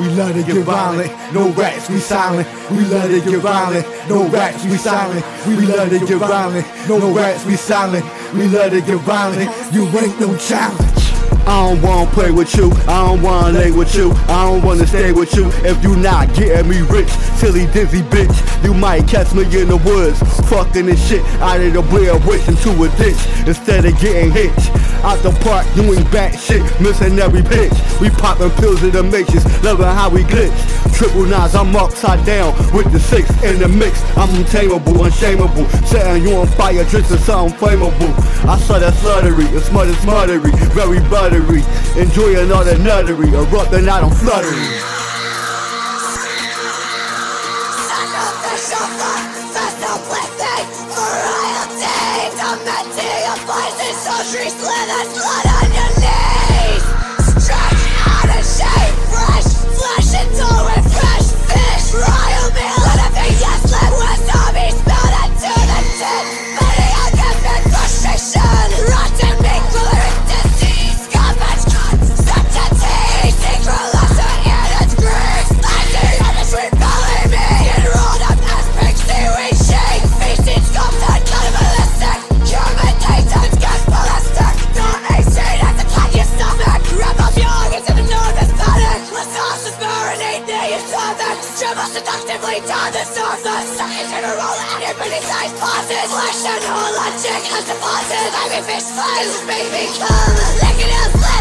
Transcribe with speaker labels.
Speaker 1: We love to get violent. No rats, we silent. We love to get violent. No rats, we silent. We love to get violent. No rats, we silent. We love to get violent. You ain't no challenge.
Speaker 2: I don't wanna play with you, I don't wanna lay with you, I don't wanna stay with you if you not getting me rich. Silly dizzy bitch, you might catch me in the woods, fucking this shit out of the Blair Witch into a ditch instead of getting hitched. Out the park doing bat shit, missing every pitch. We popping pills in the matrix, loving how we glitch. Triple nines, I'm upside down with the six in the mix. I'm untamable, unshameable, setting you on fire, drinking something flammable. I saw that sluttery, it's smutty smuttery, very buttery. Enjoying all the nuttery, erupting out on fluttery.
Speaker 3: Sacrificial this marinade near your stomach, dribble seductively down the surface. Sucking in a roll at your pretty size pauses, flesh and whole logic has deposits. Baby fish flies, baby come, licking his lip,